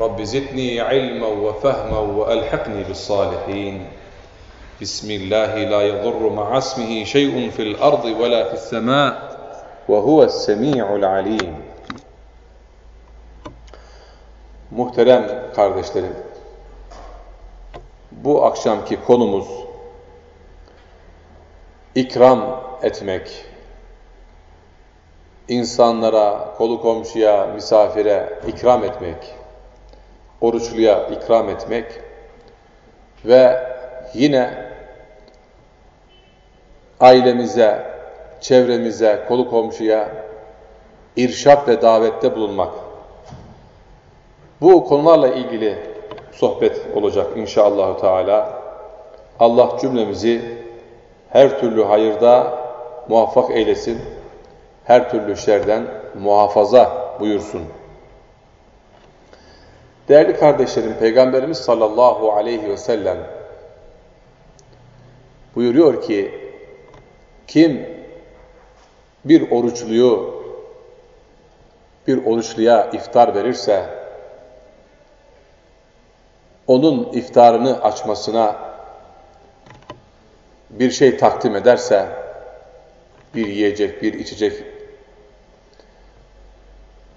رب زدني علما وفهما وألحقني بالصالحين بسم الله لا يضر مع اسمه شيء في الأرض ولا في السماء وهو السميع العليم Muhterem kardeşlerim, bu akşamki konumuz ikram etmek, insanlara, kolu komşuya, misafire ikram etmek, oruçluya ikram etmek ve yine ailemize, çevremize, kolu komşuya irşat ve davette bulunmak. Bu konularla ilgili sohbet olacak inşallah Teala. Allah cümlemizi her türlü hayırda muvaffak eylesin. Her türlü şerden muhafaza buyursun. Değerli kardeşlerim, Peygamberimiz sallallahu aleyhi ve sellem buyuruyor ki, kim bir oruçluyu, bir oruçluya iftar verirse, onun iftarını açmasına bir şey takdim ederse, bir yiyecek, bir içecek,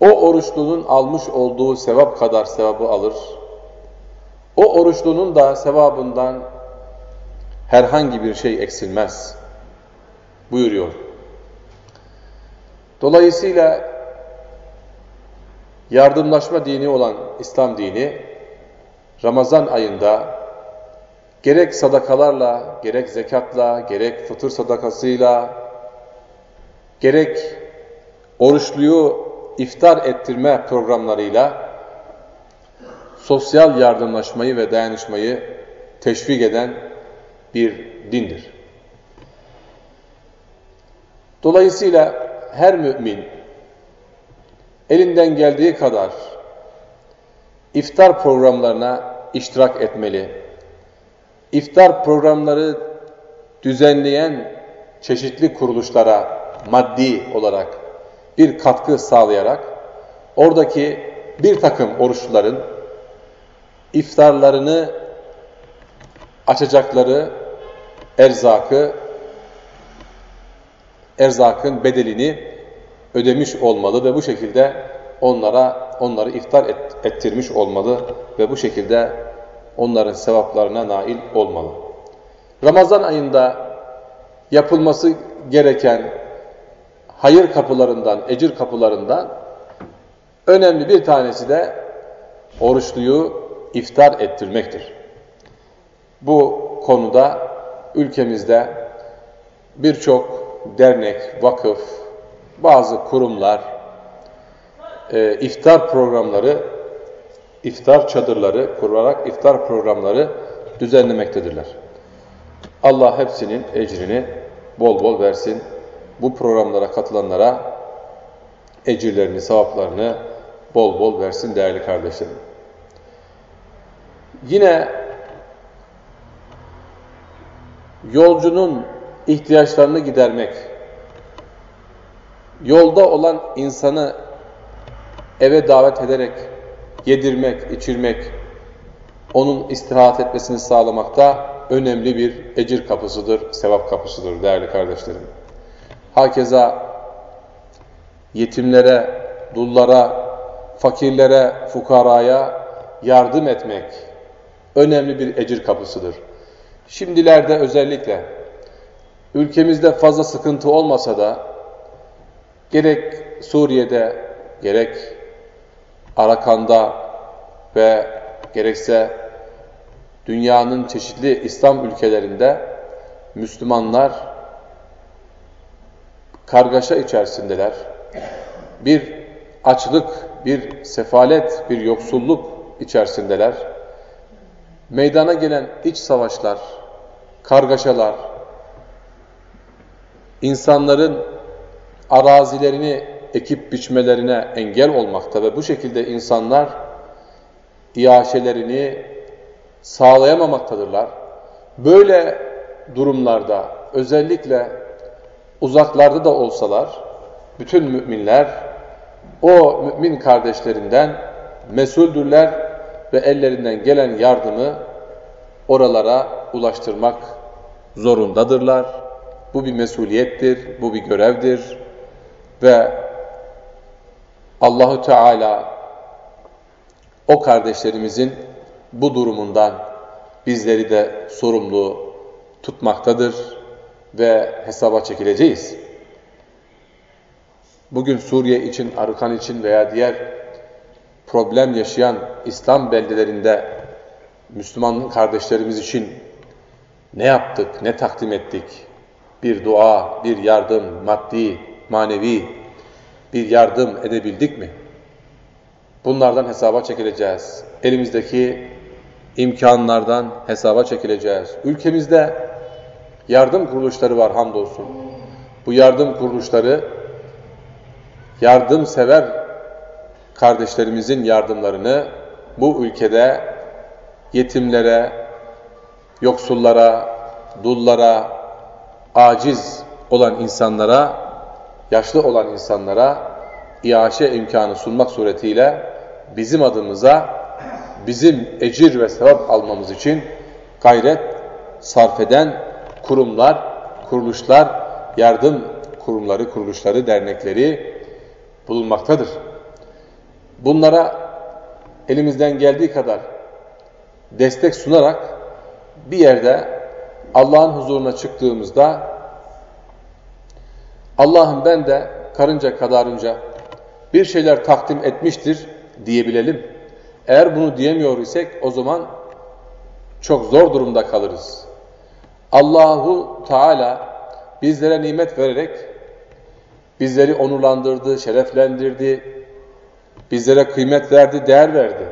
o oruçlunun almış olduğu sevap kadar sevabı alır. O oruçlunun da sevabından herhangi bir şey eksilmez buyuruyor. Dolayısıyla yardımlaşma dini olan İslam dini Ramazan ayında gerek sadakalarla, gerek zekatla, gerek fıtır sadakasıyla, gerek oruçluyu iftar ettirme programlarıyla sosyal yardımlaşmayı ve dayanışmayı teşvik eden bir dindir. Dolayısıyla her mümin elinden geldiği kadar iftar programlarına iştirak etmeli. İftar programları düzenleyen çeşitli kuruluşlara maddi olarak bir katkı sağlayarak oradaki bir takım oruçluların iftarlarını açacakları erzakı erzakın bedelini ödemiş olmalı ve bu şekilde onlara onları iftar et, ettirmiş olmalı ve bu şekilde onların sevaplarına nail olmalı. Ramazan ayında yapılması gereken hayır kapılarından, ecir kapılarından önemli bir tanesi de oruçluyu iftar ettirmektir. Bu konuda ülkemizde birçok dernek, vakıf, bazı kurumlar e, iftar programları, iftar çadırları kurarak iftar programları düzenlemektedirler. Allah hepsinin ecrini bol bol versin bu programlara katılanlara ecirlerini, sevaplarını bol bol versin değerli kardeşlerim. Yine yolcunun ihtiyaçlarını gidermek, yolda olan insanı eve davet ederek yedirmek, içirmek, onun istirahat etmesini sağlamakta önemli bir ecir kapısıdır, sevap kapısıdır değerli kardeşlerim. Hakeza yetimlere, dullara, fakirlere, fukaraya yardım etmek önemli bir ecir kapısıdır. Şimdilerde özellikle ülkemizde fazla sıkıntı olmasa da gerek Suriye'de, gerek Arakan'da ve gerekse dünyanın çeşitli İslam ülkelerinde Müslümanlar kargaşa içerisindeler. Bir açlık, bir sefalet, bir yoksulluk içerisindeler. meydana gelen iç savaşlar, kargaşalar, insanların arazilerini ekip biçmelerine engel olmakta ve bu şekilde insanlar iaşelerini sağlayamamaktadırlar. Böyle durumlarda özellikle uzaklarda da olsalar bütün müminler o mümin kardeşlerinden mesuldürler ve ellerinden gelen yardımı oralara ulaştırmak zorundadırlar. Bu bir mesuliyettir, bu bir görevdir ve Allahu Teala o kardeşlerimizin bu durumundan bizleri de sorumlu tutmaktadır ve hesaba çekileceğiz. Bugün Suriye için, Arıkan için veya diğer problem yaşayan İslam beldelerinde Müslüman kardeşlerimiz için ne yaptık, ne takdim ettik? Bir dua, bir yardım, maddi, manevi bir yardım edebildik mi? Bunlardan hesaba çekileceğiz. Elimizdeki imkanlardan hesaba çekileceğiz. Ülkemizde yardım kuruluşları var hamdolsun. Bu yardım kuruluşları yardımsever kardeşlerimizin yardımlarını bu ülkede yetimlere, yoksullara, dullara, aciz olan insanlara, yaşlı olan insanlara iaşe imkanı sunmak suretiyle bizim adımıza bizim ecir ve sevap almamız için gayret sarf eden kurumlar, kuruluşlar, yardım kurumları, kuruluşları, dernekleri bulunmaktadır. Bunlara elimizden geldiği kadar destek sunarak bir yerde Allah'ın huzuruna çıktığımızda Allah'ım ben de karınca kadarınca bir şeyler takdim etmiştir diyebilelim. Eğer bunu diyemiyor isek o zaman çok zor durumda kalırız. Allahu Teala bizlere nimet vererek bizleri onurlandırdı, şereflendirdi, bizlere kıymet verdi, değer verdi.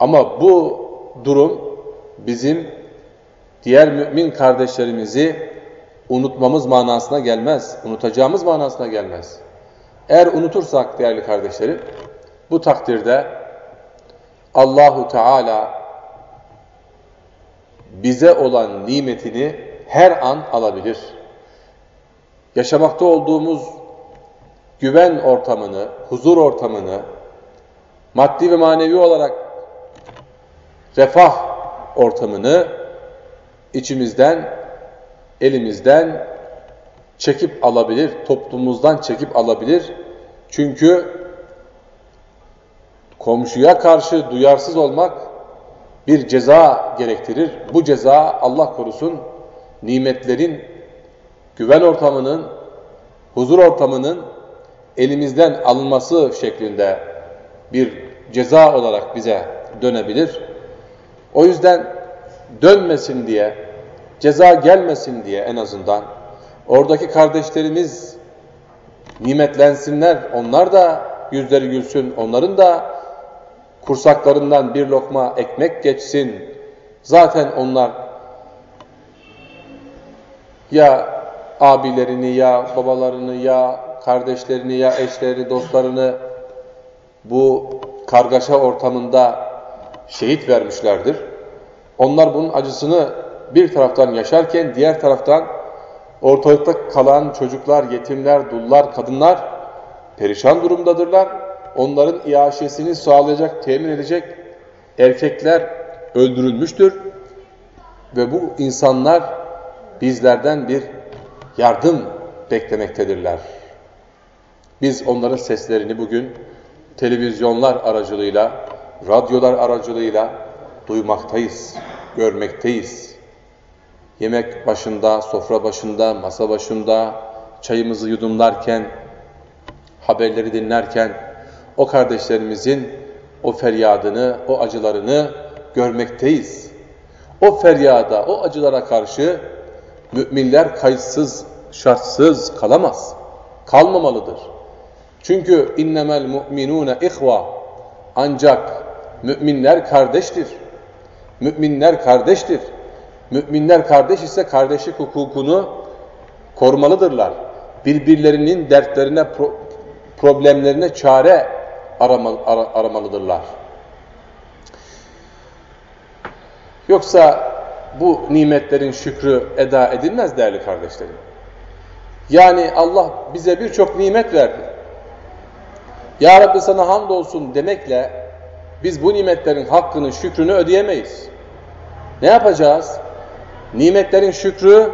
Ama bu durum bizim diğer mümin kardeşlerimizi unutmamız manasına gelmez, unutacağımız manasına gelmez. Eğer unutursak değerli kardeşlerim, bu takdirde Allahu Teala bize olan nimetini her an alabilir. Yaşamakta olduğumuz güven ortamını, huzur ortamını, maddi ve manevi olarak refah ortamını içimizden, elimizden çekip alabilir, toplumumuzdan çekip alabilir. Çünkü komşuya karşı duyarsız olmak bir ceza gerektirir. Bu ceza Allah korusun nimetlerin, güven ortamının, huzur ortamının elimizden alınması şeklinde bir ceza olarak bize dönebilir. O yüzden dönmesin diye, ceza gelmesin diye en azından oradaki kardeşlerimiz nimetlensinler, onlar da yüzleri gülsün, onların da kursaklarından bir lokma ekmek geçsin. Zaten onlar ya abilerini ya babalarını ya kardeşlerini ya eşlerini, dostlarını bu kargaşa ortamında şehit vermişlerdir. Onlar bunun acısını bir taraftan yaşarken diğer taraftan ortalıkta kalan çocuklar, yetimler, dullar, kadınlar perişan durumdadırlar onların iaşesini sağlayacak, temin edecek erkekler öldürülmüştür. Ve bu insanlar bizlerden bir yardım beklemektedirler. Biz onların seslerini bugün televizyonlar aracılığıyla, radyolar aracılığıyla duymaktayız, görmekteyiz. Yemek başında, sofra başında, masa başında, çayımızı yudumlarken, haberleri dinlerken, o kardeşlerimizin o feryadını, o acılarını görmekteyiz. O feryada, o acılara karşı müminler kayıtsız, şartsız kalamaz. Kalmamalıdır. Çünkü innemel mu'minune ihva ancak müminler kardeştir. Müminler kardeştir. Müminler kardeş ise kardeşlik hukukunu korumalıdırlar. Birbirlerinin dertlerine, pro problemlerine çare arama, ara, aramalıdırlar. Yoksa bu nimetlerin şükrü eda edilmez değerli kardeşlerim. Yani Allah bize birçok nimet verdi. Ya Rabbi sana hamdolsun demekle biz bu nimetlerin hakkını, şükrünü ödeyemeyiz. Ne yapacağız? Nimetlerin şükrü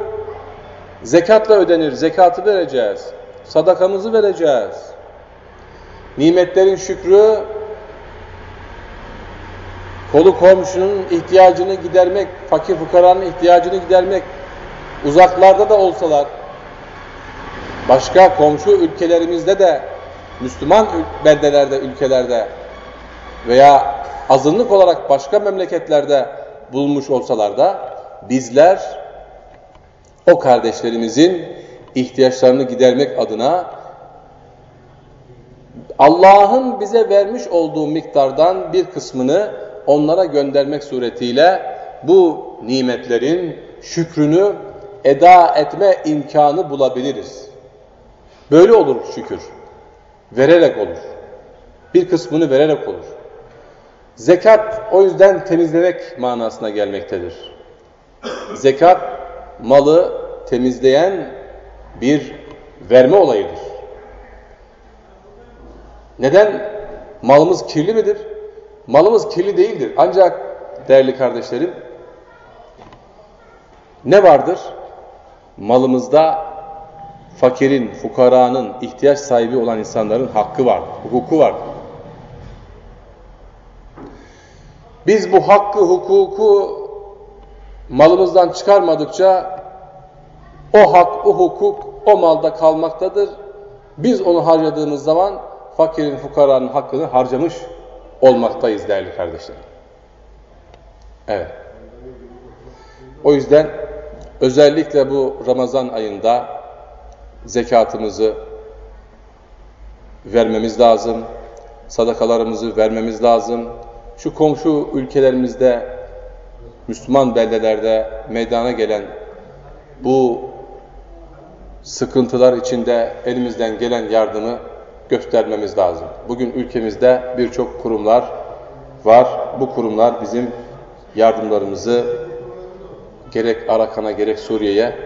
zekatla ödenir. Zekatı vereceğiz. Sadakamızı vereceğiz. Nimetlerin şükrü kolu komşunun ihtiyacını gidermek, fakir fukaranın ihtiyacını gidermek, uzaklarda da olsalar, başka komşu ülkelerimizde de, Müslüman beldelerde, ülkelerde veya azınlık olarak başka memleketlerde bulmuş olsalar da bizler o kardeşlerimizin ihtiyaçlarını gidermek adına Allah'ın bize vermiş olduğu miktardan bir kısmını onlara göndermek suretiyle bu nimetlerin şükrünü eda etme imkanı bulabiliriz. Böyle olur şükür. Vererek olur. Bir kısmını vererek olur. Zekat o yüzden temizlemek manasına gelmektedir. Zekat malı temizleyen bir verme olayıdır. Neden? Malımız kirli midir? Malımız kirli değildir. Ancak değerli kardeşlerim ne vardır? Malımızda fakirin, fukaranın, ihtiyaç sahibi olan insanların hakkı var, hukuku var. Biz bu hakkı, hukuku malımızdan çıkarmadıkça o hak, o hukuk o malda kalmaktadır. Biz onu harcadığımız zaman fakirin, fukaranın hakkını harcamış olmaktayız değerli kardeşlerim. Evet. O yüzden özellikle bu Ramazan ayında zekatımızı vermemiz lazım, sadakalarımızı vermemiz lazım. Şu komşu ülkelerimizde, Müslüman beldelerde meydana gelen bu sıkıntılar içinde elimizden gelen yardımı göstermemiz lazım. Bugün ülkemizde birçok kurumlar var. Bu kurumlar bizim yardımlarımızı gerek Arakan'a gerek Suriye'ye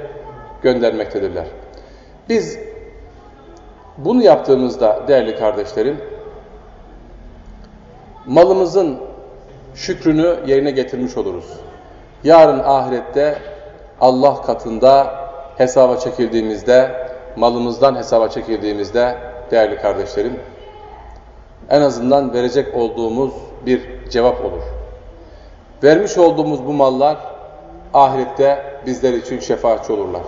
göndermektedirler. Biz bunu yaptığımızda değerli kardeşlerim malımızın şükrünü yerine getirmiş oluruz. Yarın ahirette Allah katında hesaba çekildiğimizde, malımızdan hesaba çekildiğimizde değerli kardeşlerim, en azından verecek olduğumuz bir cevap olur. Vermiş olduğumuz bu mallar ahirette bizler için şefaatçi olurlar.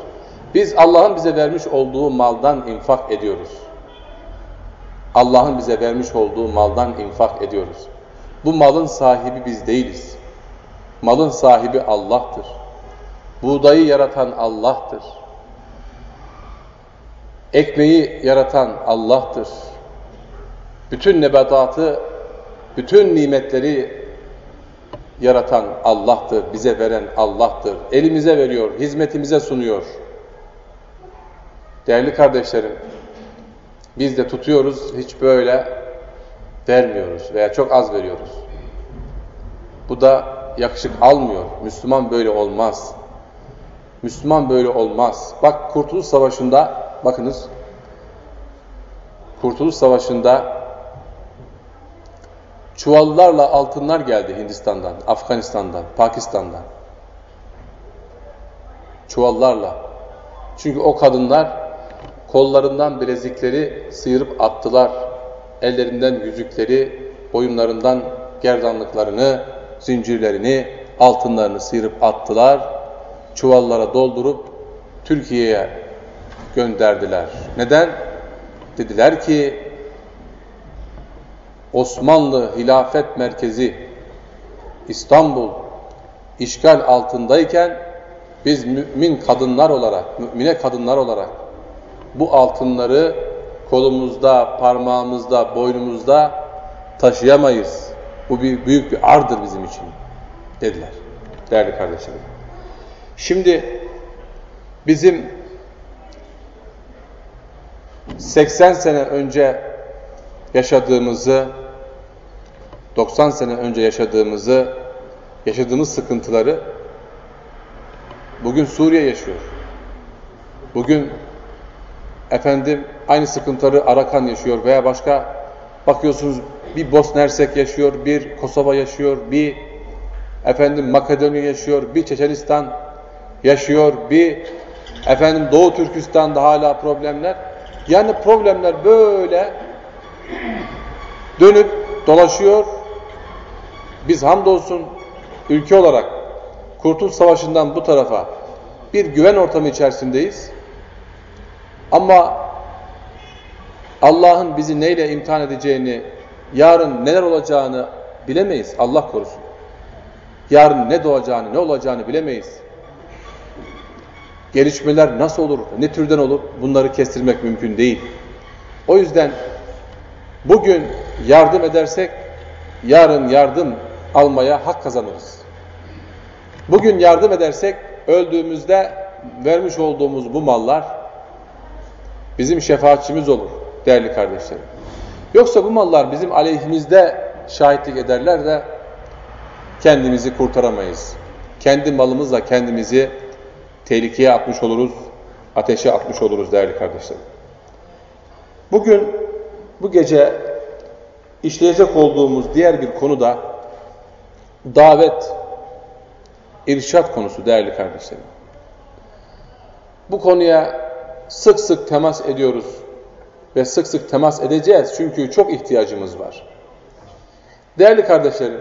Biz Allah'ın bize vermiş olduğu maldan infak ediyoruz. Allah'ın bize vermiş olduğu maldan infak ediyoruz. Bu malın sahibi biz değiliz. Malın sahibi Allah'tır. Buğdayı yaratan Allah'tır. Ekmeği yaratan Allah'tır. Bütün nebatatı, bütün nimetleri yaratan Allah'tır, bize veren Allah'tır. Elimize veriyor, hizmetimize sunuyor. Değerli kardeşlerim, biz de tutuyoruz, hiç böyle vermiyoruz veya çok az veriyoruz. Bu da yakışık almıyor. Müslüman böyle olmaz. Müslüman böyle olmaz. Bak Kurtuluş Savaşı'nda, bakınız, Kurtuluş Savaşı'nda çuvallarla altınlar geldi Hindistan'dan, Afganistan'dan, Pakistan'dan. Çuvallarla. Çünkü o kadınlar kollarından bilezikleri sıyırıp attılar. Ellerinden yüzükleri, boyunlarından gerdanlıklarını, zincirlerini, altınlarını sıyırıp attılar çuvallara doldurup Türkiye'ye gönderdiler. Neden? Dediler ki Osmanlı Hilafet Merkezi İstanbul işgal altındayken biz mümin kadınlar olarak, mümine kadınlar olarak bu altınları kolumuzda, parmağımızda, boynumuzda taşıyamayız. Bu bir büyük bir ardır bizim için. dediler. Değerli kardeşlerim. Şimdi bizim 80 sene önce yaşadığımızı 90 sene önce yaşadığımızı yaşadığımız sıkıntıları bugün Suriye yaşıyor. Bugün efendim aynı sıkıntıları Arakan yaşıyor veya başka bakıyorsunuz bir Bosna yaşıyor, bir Kosova yaşıyor, bir efendim Makedonya yaşıyor, bir Çeçenistan yaşıyor, bir efendim Doğu Türkistan'da hala problemler. Yani problemler böyle dönüp dolaşıyor. Biz hamdolsun ülke olarak Kurtuluş Savaşı'ndan bu tarafa bir güven ortamı içerisindeyiz. Ama Allah'ın bizi neyle imtihan edeceğini, yarın neler olacağını bilemeyiz. Allah korusun. Yarın ne doğacağını, ne olacağını bilemeyiz. Gelişmeler nasıl olur, ne türden olur bunları kestirmek mümkün değil. O yüzden bugün yardım edersek yarın yardım almaya hak kazanırız. Bugün yardım edersek öldüğümüzde vermiş olduğumuz bu mallar bizim şefaatçimiz olur değerli kardeşlerim. Yoksa bu mallar bizim aleyhimizde şahitlik ederler de kendimizi kurtaramayız. Kendi malımızla kendimizi tehlikeye atmış oluruz, ateşe atmış oluruz değerli kardeşlerim. Bugün, bu gece işleyecek olduğumuz diğer bir konu da davet, irşat konusu değerli kardeşlerim. Bu konuya sık sık temas ediyoruz ve sık sık temas edeceğiz çünkü çok ihtiyacımız var. Değerli kardeşlerim,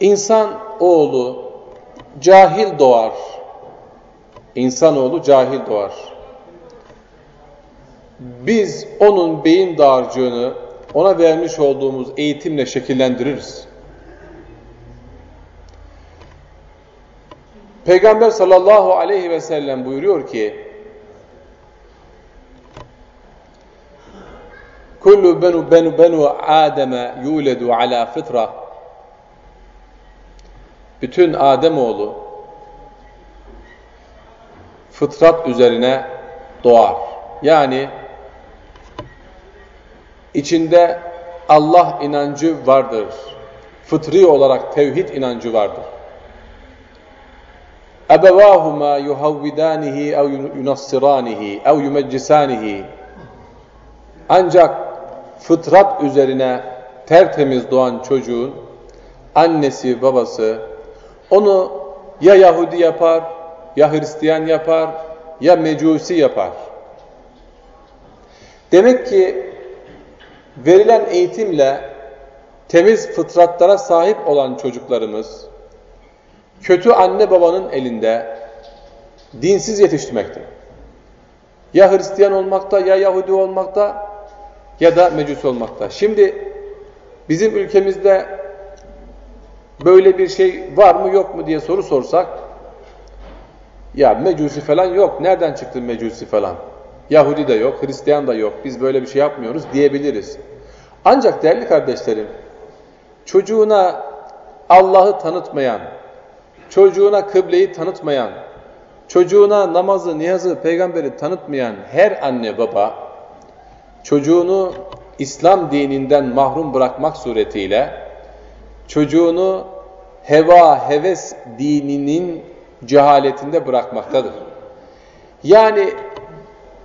insan oğlu cahil doğar. İnsanoğlu cahil doğar. Biz onun beyin dağarcığını ona vermiş olduğumuz eğitimle şekillendiririz. Peygamber sallallahu aleyhi ve sellem buyuruyor ki Kullu benu benu benu Adem'e yuledu ala fıtra Bütün Ademoğlu fıtrat üzerine doğar. Yani içinde Allah inancı vardır. Fıtri olarak tevhid inancı vardır. Ebevâhuma yuhavvidânihi ev yunassirânihi ev yumeccisânihi Ancak fıtrat üzerine tertemiz doğan çocuğun annesi babası onu ya Yahudi yapar, ya Hristiyan yapar, ya Mecusi yapar. Demek ki verilen eğitimle temiz fıtratlara sahip olan çocuklarımız kötü anne babanın elinde dinsiz yetiştirmekte. Ya Hristiyan olmakta, ya Yahudi olmakta, ya da Mecus olmakta. Şimdi bizim ülkemizde böyle bir şey var mı yok mu diye soru sorsak ya Mecusi falan yok. Nereden çıktı Mecusi falan? Yahudi de yok, Hristiyan da yok. Biz böyle bir şey yapmıyoruz diyebiliriz. Ancak değerli kardeşlerim, çocuğuna Allah'ı tanıtmayan, çocuğuna kıbleyi tanıtmayan, çocuğuna namazı, niyazı, peygamberi tanıtmayan her anne baba, çocuğunu İslam dininden mahrum bırakmak suretiyle, çocuğunu heva, heves dininin cehaletinde bırakmaktadır. Yani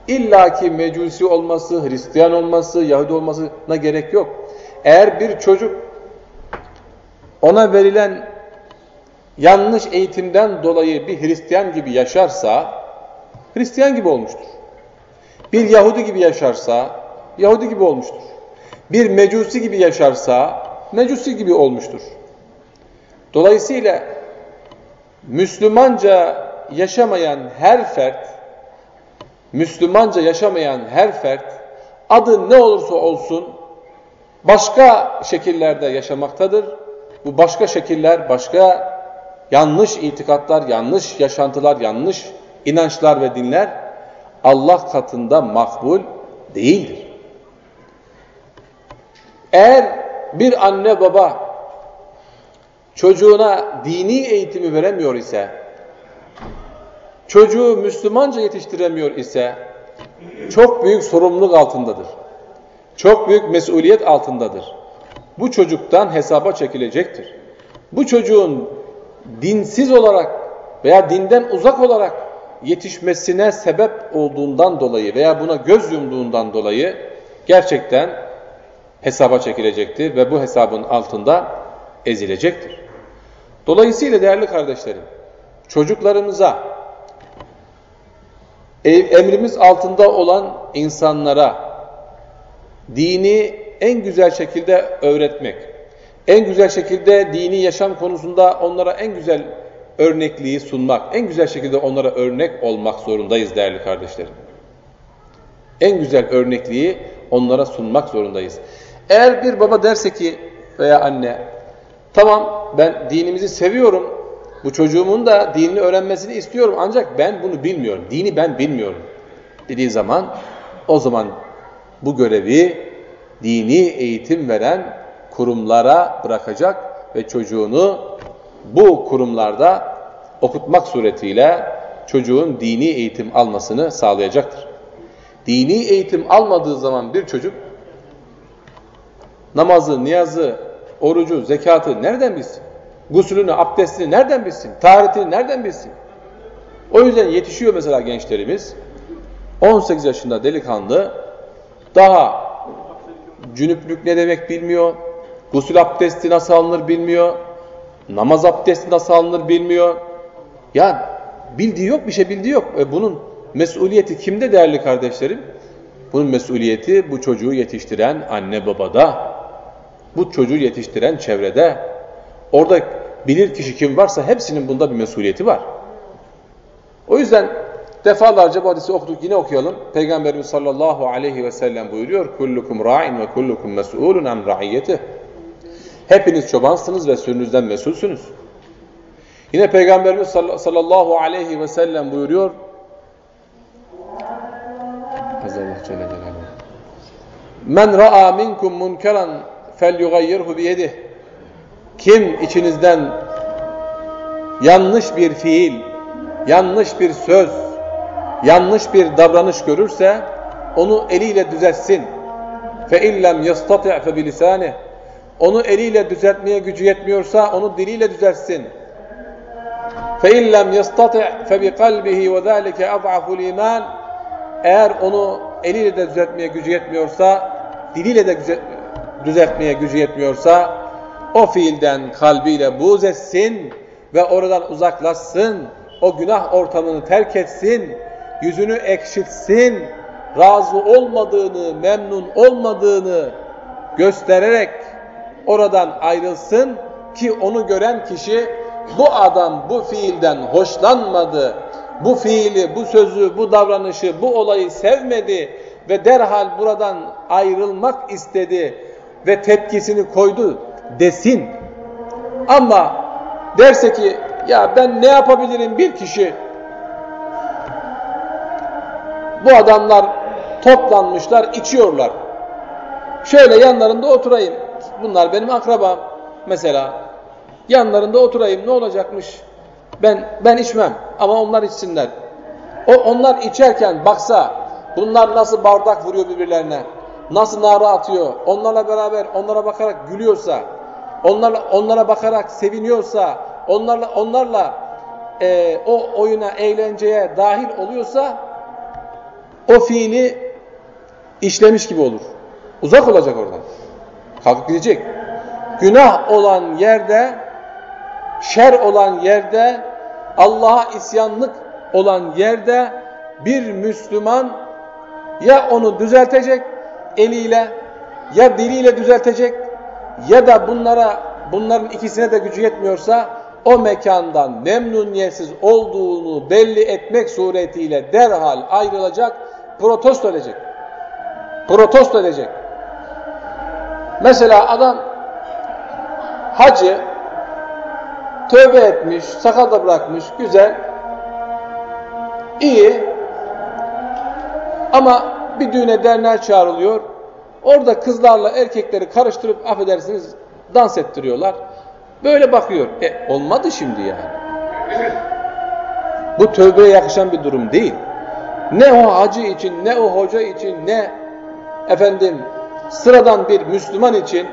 illaki mecusi olması, Hristiyan olması, Yahudi olmasına gerek yok. Eğer bir çocuk ona verilen yanlış eğitimden dolayı bir Hristiyan gibi yaşarsa, Hristiyan gibi olmuştur. Bir Yahudi gibi yaşarsa, Yahudi gibi olmuştur. Bir Mecusi gibi yaşarsa, Mecusi gibi olmuştur. Dolayısıyla Müslümanca yaşamayan her fert, Müslümanca yaşamayan her fert, adı ne olursa olsun başka şekillerde yaşamaktadır. Bu başka şekiller, başka yanlış itikatlar, yanlış yaşantılar, yanlış inançlar ve dinler Allah katında makbul değildir. Eğer bir anne baba çocuğuna dini eğitimi veremiyor ise, çocuğu Müslümanca yetiştiremiyor ise, çok büyük sorumluluk altındadır. Çok büyük mesuliyet altındadır. Bu çocuktan hesaba çekilecektir. Bu çocuğun dinsiz olarak veya dinden uzak olarak yetişmesine sebep olduğundan dolayı veya buna göz yumduğundan dolayı gerçekten hesaba çekilecektir ve bu hesabın altında ezilecektir. Dolayısıyla değerli kardeşlerim, çocuklarımıza, emrimiz altında olan insanlara dini en güzel şekilde öğretmek, en güzel şekilde dini yaşam konusunda onlara en güzel örnekliği sunmak, en güzel şekilde onlara örnek olmak zorundayız değerli kardeşlerim. En güzel örnekliği onlara sunmak zorundayız. Eğer bir baba derse ki veya anne, tamam ben dinimizi seviyorum, bu çocuğumun da dinini öğrenmesini istiyorum ancak ben bunu bilmiyorum, dini ben bilmiyorum dediği zaman o zaman bu görevi dini eğitim veren kurumlara bırakacak ve çocuğunu bu kurumlarda okutmak suretiyle çocuğun dini eğitim almasını sağlayacaktır. Dini eğitim almadığı zaman bir çocuk namazı, niyazı, orucu, zekatı nereden bilsin? Gusulünü, abdestini nereden bilsin? Taharetini nereden bilsin? O yüzden yetişiyor mesela gençlerimiz. 18 yaşında delikanlı daha cünüplük ne demek bilmiyor, gusül abdesti nasıl alınır bilmiyor, namaz abdesti nasıl alınır bilmiyor. Ya bildiği yok, bir şey bildiği yok. E bunun mesuliyeti kimde değerli kardeşlerim? Bunun mesuliyeti bu çocuğu yetiştiren anne babada, bu çocuğu yetiştiren çevrede. Orada bilir kişi kim varsa hepsinin bunda bir mesuliyeti var. O yüzden defalarca bu hadisi okuduk yine okuyalım. Peygamberimiz sallallahu aleyhi ve sellem buyuruyor. Kullukum ra'in ve kullukum mes'ulun an ra'iyetih. Hepiniz çobansınız ve sürünüzden mesulsünüz. Yine Peygamberimiz sallallahu aleyhi ve sellem buyuruyor. Men ra'a minkum munkeran fel yugayyirhu biyedih. Kim içinizden yanlış bir fiil, yanlış bir söz, yanlış bir davranış görürse onu eliyle düzeltsin. Fe illem yastati' fe bilisani. Onu eliyle düzeltmeye gücü yetmiyorsa onu diliyle düzeltsin. Fe illem yastati' fe bi kalbihi ve zalike ad'aful iman. Eğer onu eliyle de düzeltmeye gücü yetmiyorsa diliyle de düzeltmeye gücü yetmiyorsa, o fiilden kalbiyle buğz etsin ve oradan uzaklaşsın, o günah ortamını terk etsin, yüzünü ekşitsin, razı olmadığını, memnun olmadığını göstererek oradan ayrılsın ki onu gören kişi bu adam bu fiilden hoşlanmadı, bu fiili, bu sözü, bu davranışı, bu olayı sevmedi ve derhal buradan ayrılmak istedi ve tepkisini koydu desin. Ama derse ki ya ben ne yapabilirim bir kişi bu adamlar toplanmışlar içiyorlar. Şöyle yanlarında oturayım. Bunlar benim akrabam mesela. Yanlarında oturayım ne olacakmış? Ben ben içmem ama onlar içsinler. O onlar içerken baksa bunlar nasıl bardak vuruyor birbirlerine, nasıl nara atıyor, onlarla beraber onlara bakarak gülüyorsa, onlarla onlara bakarak seviniyorsa, onlarla onlarla e, o oyuna, eğlenceye dahil oluyorsa o fiili işlemiş gibi olur. Uzak olacak oradan. Kalkıp gidecek. Günah olan yerde, şer olan yerde, Allah'a isyanlık olan yerde bir Müslüman ya onu düzeltecek eliyle ya diliyle düzeltecek ya da bunlara bunların ikisine de gücü yetmiyorsa o mekandan memnuniyetsiz olduğunu belli etmek suretiyle derhal ayrılacak, protesto edecek. Protesto edecek. Mesela adam hacı tövbe etmiş, sakal da bırakmış, güzel, iyi ama bir düğüne derneğe çağrılıyor. Orada kızlarla erkekleri karıştırıp affedersiniz dans ettiriyorlar. Böyle bakıyor. E olmadı şimdi yani. Bu tövbeye yakışan bir durum değil. Ne o hacı için, ne o hoca için, ne efendim sıradan bir Müslüman için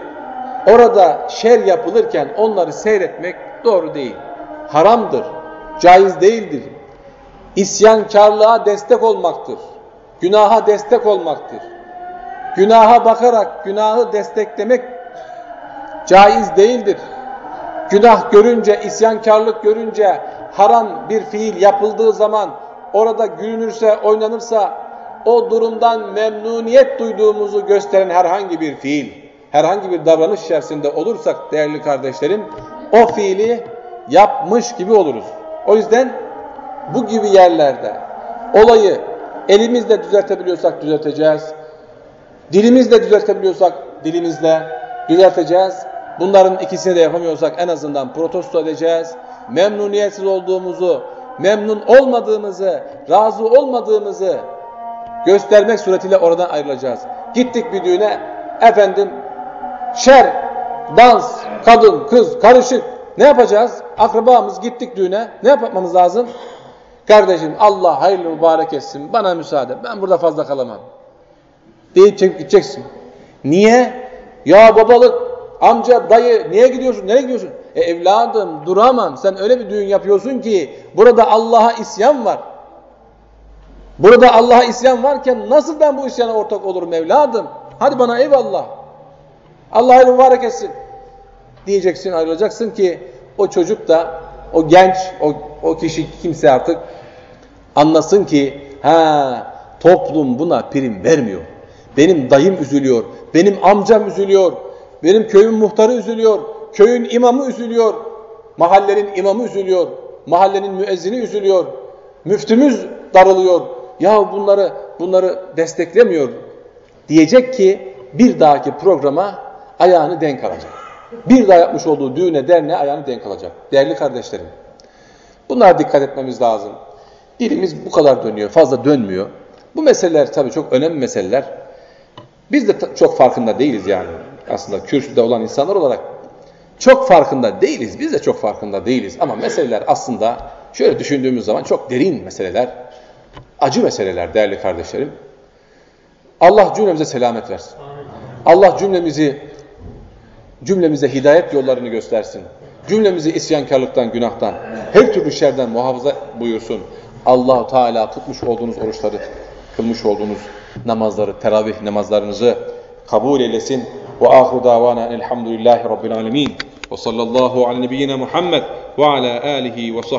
orada şer yapılırken onları seyretmek doğru değil. Haramdır, caiz değildir. İsyankarlığa destek olmaktır. Günaha destek olmaktır. Günaha bakarak günahı desteklemek caiz değildir. Günah görünce, isyankarlık görünce, haram bir fiil yapıldığı zaman orada gülünürse, oynanırsa o durumdan memnuniyet duyduğumuzu gösteren herhangi bir fiil, herhangi bir davranış içerisinde olursak değerli kardeşlerim, o fiili yapmış gibi oluruz. O yüzden bu gibi yerlerde olayı elimizle düzeltebiliyorsak düzelteceğiz. Dilimizle düzeltebiliyorsak dilimizle düzelteceğiz. Bunların ikisini de yapamıyorsak en azından protesto edeceğiz. Memnuniyetsiz olduğumuzu, memnun olmadığımızı, razı olmadığımızı göstermek suretiyle oradan ayrılacağız. Gittik bir düğüne, efendim şer, dans, kadın, kız, karışık. Ne yapacağız? Akrabamız gittik düğüne. Ne yapmamız lazım? Kardeşim Allah hayırlı mübarek etsin. Bana müsaade. Ben burada fazla kalamam. Deyip çekip gideceksin. Niye? Ya babalık, amca, dayı niye gidiyorsun? Nereye gidiyorsun? E evladım duramam. Sen öyle bir düğün yapıyorsun ki burada Allah'a isyan var. Burada Allah'a isyan varken nasıl ben bu isyana ortak olurum evladım? Hadi bana eyvallah. Allah hayırlı mübarek etsin. Diyeceksin ayrılacaksın ki o çocuk da o genç, o, o kişi kimse artık anlasın ki ha toplum buna prim vermiyor. Benim dayım üzülüyor, benim amcam üzülüyor, benim köyün muhtarı üzülüyor, köyün imamı üzülüyor, mahallenin imamı üzülüyor, mahallenin müezzini üzülüyor, müftümüz darılıyor. Ya bunları bunları desteklemiyor diyecek ki bir dahaki programa ayağını denk alacak. Bir daha yapmış olduğu düğüne derneğe ayağını denk alacak. Değerli kardeşlerim. Bunlara dikkat etmemiz lazım. Dilimiz bu kadar dönüyor, fazla dönmüyor. Bu meseleler tabii çok önemli meseleler. Biz de çok farkında değiliz yani. Aslında kürsüde olan insanlar olarak çok farkında değiliz. Biz de çok farkında değiliz. Ama meseleler aslında şöyle düşündüğümüz zaman çok derin meseleler. Acı meseleler değerli kardeşlerim. Allah cümlemize selamet versin. Allah cümlemizi cümlemize hidayet yollarını göstersin. Cümlemizi isyankarlıktan, günahtan, her türlü şerden muhafaza buyursun. Allahu Teala tutmuş olduğunuz oruçları, kılmış olduğunuz namazları, teravih namazlarınızı kabul eylesin. Ve ahru davana elhamdülillahi rabbil alemin. Ve sallallahu ala nebiyyina Muhammed ve ala alihi ve sahbihi